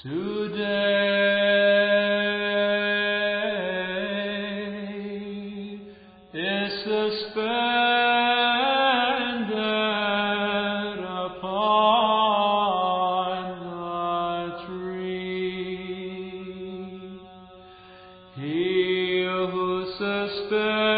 Today is suspended upon the tree. He who suspended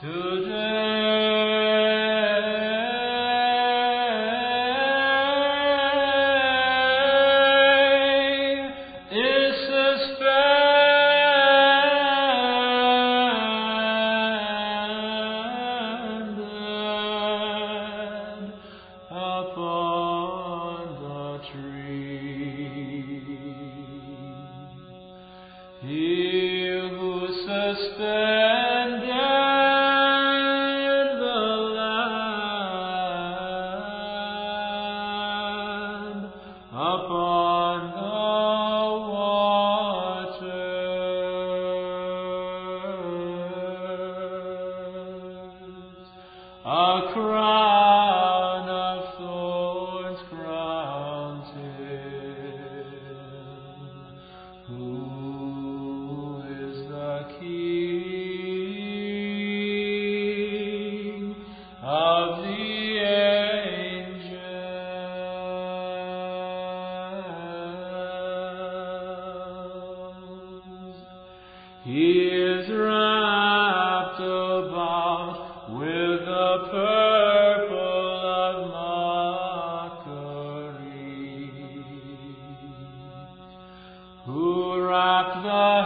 Today He is wrapped about with the purple of mockery. Who wrapped the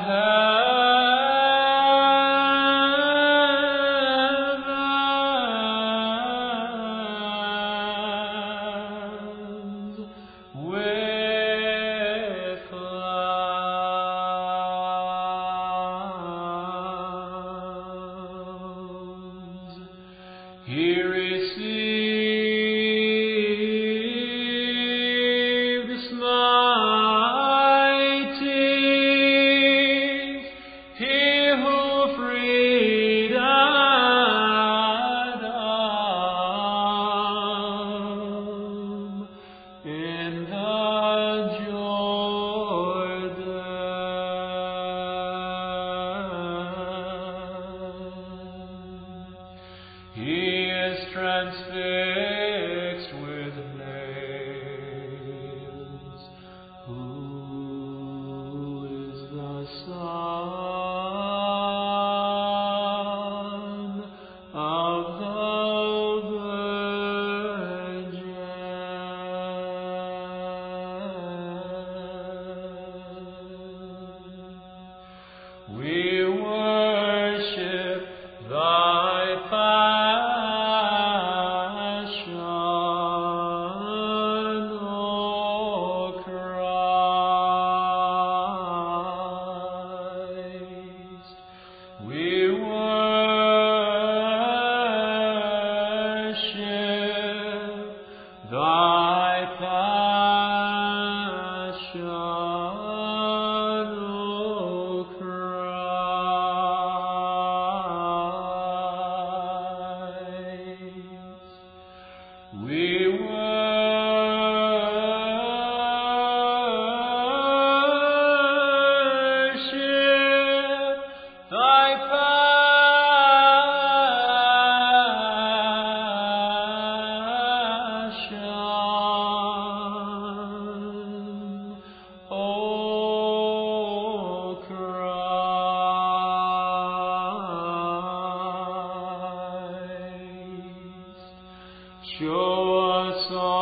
He received transfixed with nails. Who is the Son of the Virgin? We Show us all